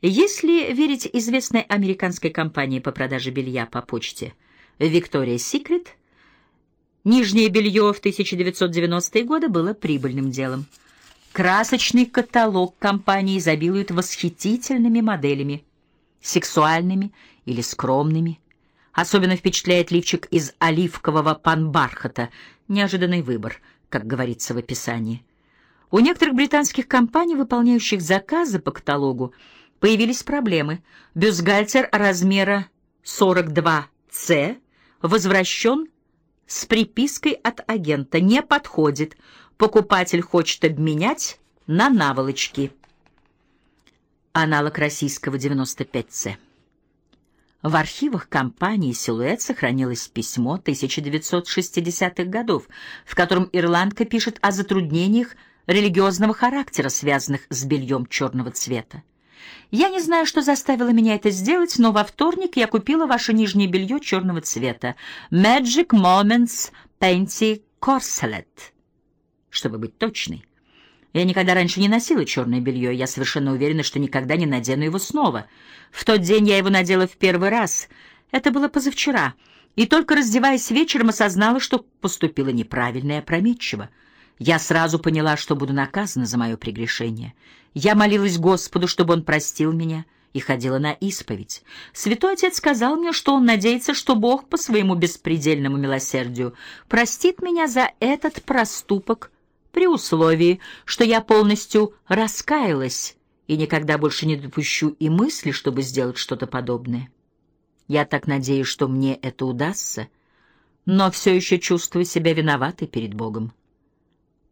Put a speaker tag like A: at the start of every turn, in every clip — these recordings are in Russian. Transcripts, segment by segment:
A: Если верить известной американской компании по продаже белья по почте Victoria's Secret, нижнее белье в 1990-е годы было прибыльным делом. Красочный каталог компании изобилует восхитительными моделями, сексуальными или скромными. Особенно впечатляет лифчик из оливкового панбархата, неожиданный выбор, как говорится в описании. У некоторых британских компаний, выполняющих заказы по каталогу, появились проблемы. Бюстгальтер размера 42С возвращен с припиской от агента «Не подходит. Покупатель хочет обменять на наволочки». Аналог российского 95С. В архивах компании «Силуэт» сохранилось письмо 1960-х годов, в котором ирландка пишет о затруднениях религиозного характера, связанных с бельем черного цвета. Я не знаю, что заставило меня это сделать, но во вторник я купила ваше нижнее белье черного цвета Magic Moments Painty Corselet, чтобы быть точной. Я никогда раньше не носила черное белье, я совершенно уверена, что никогда не надену его снова. В тот день я его надела в первый раз. Это было позавчера. И только раздеваясь вечером, осознала, что поступила неправильно и опрометчиво. Я сразу поняла, что буду наказана за мое прегрешение. Я молилась Господу, чтобы Он простил меня, и ходила на исповедь. Святой Отец сказал мне, что он надеется, что Бог по своему беспредельному милосердию простит меня за этот проступок при условии, что я полностью раскаялась и никогда больше не допущу и мысли, чтобы сделать что-то подобное. Я так надеюсь, что мне это удастся, но все еще чувствую себя виноватой перед Богом.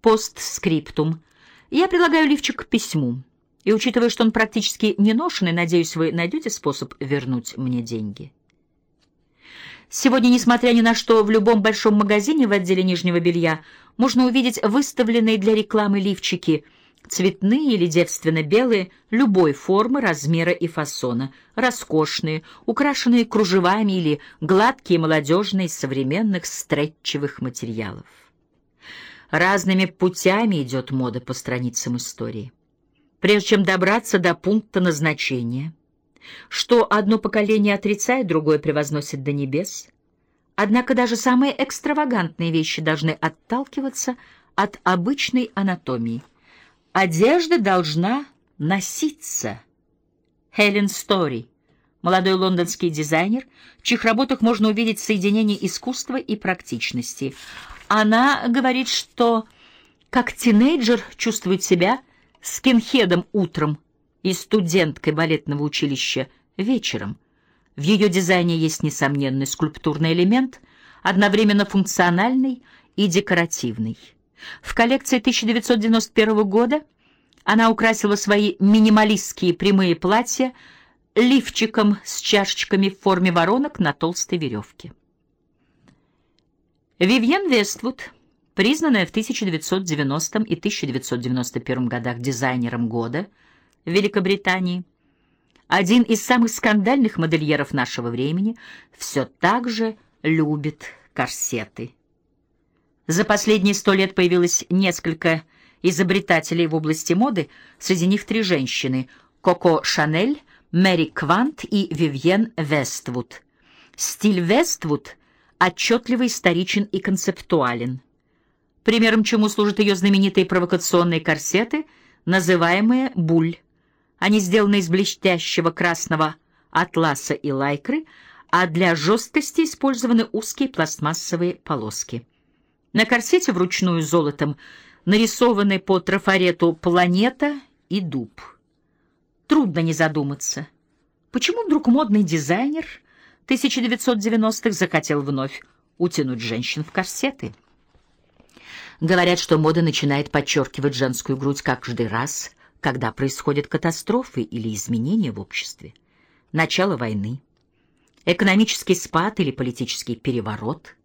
A: Постскриптум. Я предлагаю лифчик к письму. И учитывая, что он практически не ношенный, надеюсь, вы найдете способ вернуть мне деньги. Сегодня, несмотря ни на что, в любом большом магазине в отделе нижнего белья можно увидеть выставленные для рекламы лифчики цветные или девственно-белые, любой формы, размера и фасона, роскошные, украшенные кружевами или гладкие, молодежные, современных стретчевых материалов. Разными путями идет мода по страницам истории. Прежде чем добраться до пункта назначения, что одно поколение отрицает, другое превозносит до небес. Однако даже самые экстравагантные вещи должны отталкиваться от обычной анатомии. Одежда должна носиться. Хелен Стори, молодой лондонский дизайнер, в чьих работах можно увидеть соединение искусства и практичности – она говорит, что как тинейджер чувствует себя скинхедом утром и студенткой балетного училища вечером. В ее дизайне есть несомненный скульптурный элемент, одновременно функциональный и декоративный. В коллекции 1991 года она украсила свои минималистские прямые платья лифчиком с чашечками в форме воронок на толстой веревке. Вивьен Вествуд, признанная в 1990 и 1991 годах дизайнером года в Великобритании, один из самых скандальных модельеров нашего времени, все так же любит корсеты. За последние сто лет появилось несколько изобретателей в области моды, среди них три женщины — Коко Шанель, Мэри Квант и Вивьен Вествуд. Стиль Вествуд — отчетливо историчен и концептуален. Примером чему служат ее знаменитые провокационные корсеты, называемые «буль». Они сделаны из блестящего красного атласа и лайкры, а для жесткости использованы узкие пластмассовые полоски. На корсете вручную золотом нарисованы по трафарету планета и дуб. Трудно не задуматься, почему вдруг модный дизайнер — 1990-х захотел вновь утянуть женщин в корсеты. Говорят, что мода начинает подчеркивать женскую грудь каждый раз, когда происходят катастрофы или изменения в обществе. Начало войны, экономический спад или политический переворот,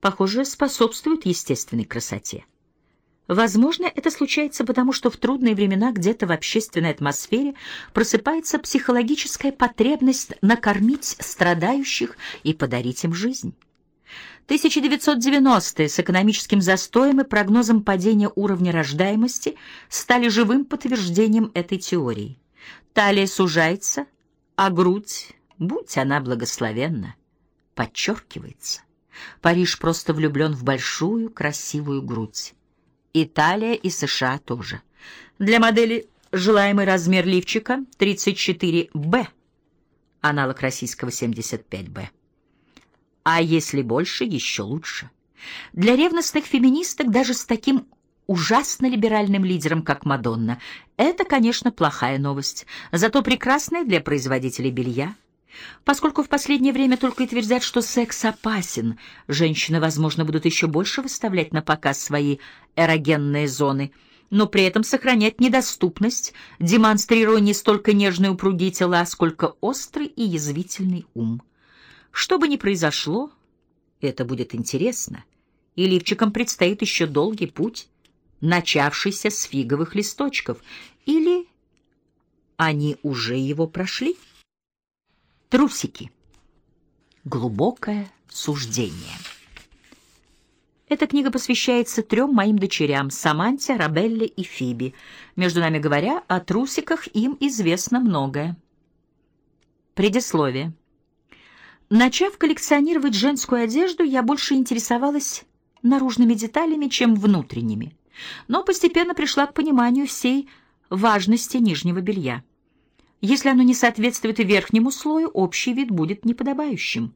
A: похоже, способствуют естественной красоте. Возможно, это случается потому, что в трудные времена где-то в общественной атмосфере просыпается психологическая потребность накормить страдающих и подарить им жизнь. 1990-е с экономическим застоем и прогнозом падения уровня рождаемости стали живым подтверждением этой теории. Талия сужается, а грудь, будь она благословенна, подчеркивается. Париж просто влюблен в большую красивую грудь. Италия и США тоже. Для модели желаемый размер лифчика 34Б, аналог российского 75Б. А если больше, еще лучше. Для ревностных феминисток даже с таким ужасно либеральным лидером, как Мадонна, это, конечно, плохая новость, зато прекрасная для производителей белья. Поскольку в последнее время только и твердят, что секс опасен, женщины, возможно, будут еще больше выставлять на показ свои эрогенные зоны, но при этом сохранять недоступность, демонстрируя не столько нежные упругие тела, сколько острый и язвительный ум. Что бы ни произошло, это будет интересно, и лифчикам предстоит еще долгий путь, начавшийся с фиговых листочков, или они уже его прошли? Трусики. Глубокое суждение. Эта книга посвящается трем моим дочерям — Саманте, Рабелле и Фиби. Между нами говоря, о трусиках им известно многое. Предисловие. Начав коллекционировать женскую одежду, я больше интересовалась наружными деталями, чем внутренними, но постепенно пришла к пониманию всей важности нижнего белья. Если оно не соответствует верхнему слою, общий вид будет неподобающим.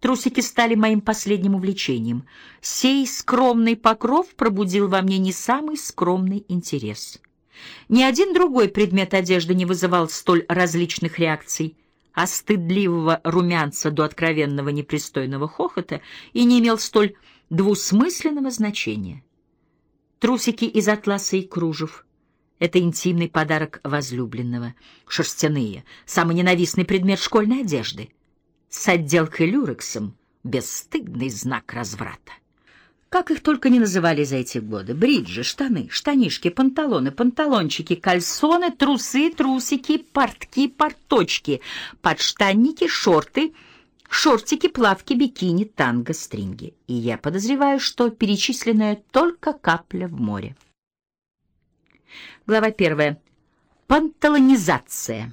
A: Трусики стали моим последним увлечением. Сей скромный покров пробудил во мне не самый скромный интерес. Ни один другой предмет одежды не вызывал столь различных реакций — от стыдливого румянца до откровенного непристойного хохота и не имел столь двусмысленного значения. Трусики из атласа и кружев — это интимный подарок возлюбленного. Шерстяные — самый ненавистный предмет школьной одежды. С отделкой люрексом — бесстыдный знак разврата. Как их только не называли за эти годы. Бриджи, штаны, штанишки, панталоны, панталончики, кальсоны, трусы, трусики, портки, порточки, подштанники, шорты, шортики, плавки, бикини, танго, стринги. И я подозреваю, что перечисленная только капля в море. Глава первая. Панталонизация.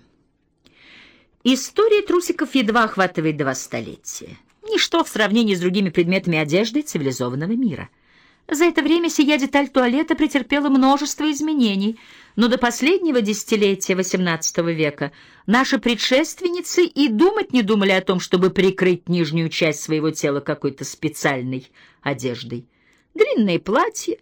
A: История трусиков едва охватывает два столетия. Ничто в сравнении с другими предметами одежды цивилизованного мира. За это время сия деталь туалета претерпела множество изменений, но до последнего десятилетия XVIII века наши предшественницы и думать не думали о том, чтобы прикрыть нижнюю часть своего тела какой-то специальной одеждой. Длинные платья,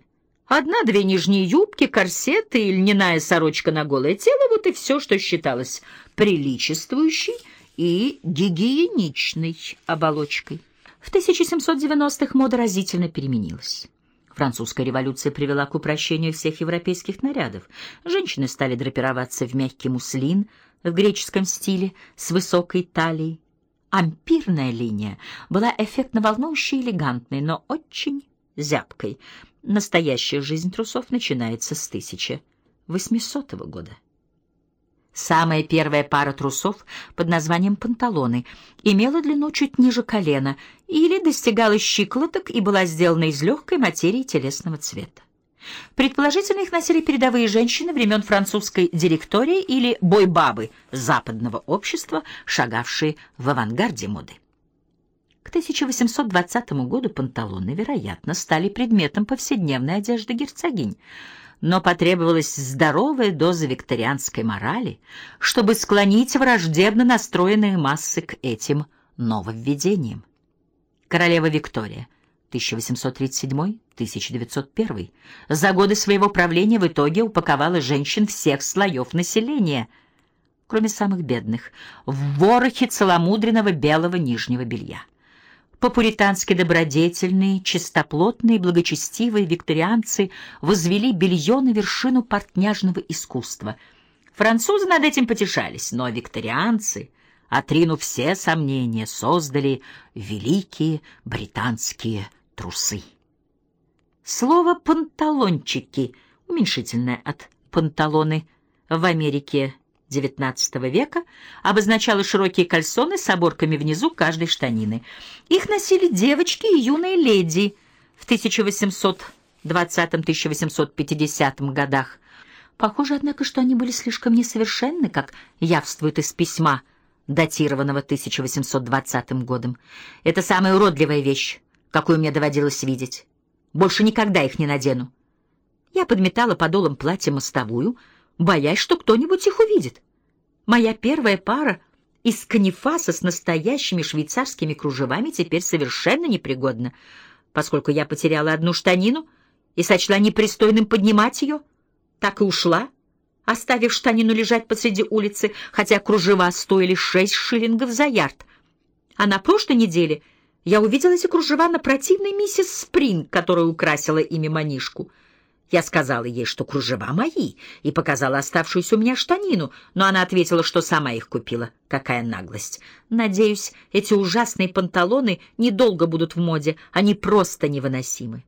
A: одна-две нижние юбки, корсеты и льняная сорочка на голое тело — вот и все, что считалось приличествующей и гигиеничной оболочкой. В 1790-х мода разительно переменилась. Французская революция привела к упрощению всех европейских нарядов. Женщины стали драпироваться в мягкий муслин в греческом стиле с высокой талией. Ампирная линия была эффектно волнующей и элегантной, но очень зябкой. Настоящая жизнь трусов начинается с 1800 года. Самая первая пара трусов под названием панталоны имела длину чуть ниже колена или достигала щиколоток и была сделана из легкой материи телесного цвета. Предположительно, их носили передовые женщины времен французской директории или бойбабы западного общества, шагавшие в авангарде моды. К 1820 году панталоны, вероятно, стали предметом повседневной одежды герцогинь но потребовалась здоровая доза викторианской морали, чтобы склонить враждебно настроенные массы к этим нововведениям. Королева Виктория 1837-1901 за годы своего правления в итоге упаковала женщин всех слоев населения, кроме самых бедных, в ворохе целомудренного белого нижнего белья. По-пуритански добродетельные, чистоплотные, благочестивые викторианцы возвели белье на вершину портняжного искусства. Французы над этим потешались, но викторианцы, отринув все сомнения, создали великие британские трусы. Слово «панталончики» уменьшительное от «панталоны» в Америке XIX века обозначала широкие кальсоны с оборками внизу каждой штанины. Их носили девочки и юные леди в 1820-1850 годах. Похоже, однако, что они были слишком несовершенны, как явствует из письма, датированного 1820 годом. Это самая уродливая вещь, какую мне доводилось видеть. Больше никогда их не надену. Я подметала подолом платья мостовую, боясь, что кто-нибудь их увидит. Моя первая пара из канифаса с настоящими швейцарскими кружевами теперь совершенно непригодна, поскольку я потеряла одну штанину и сочла непристойным поднимать ее, так и ушла, оставив штанину лежать посреди улицы, хотя кружева стоили шесть шиллингов за ярд. А на прошлой неделе я увидела эти кружева на противной миссис Спринг, которая украсила ими манишку — я сказала ей, что кружева мои, и показала оставшуюся у меня штанину, но она ответила, что сама их купила. Какая наглость! Надеюсь, эти ужасные панталоны недолго будут в моде, они просто невыносимы.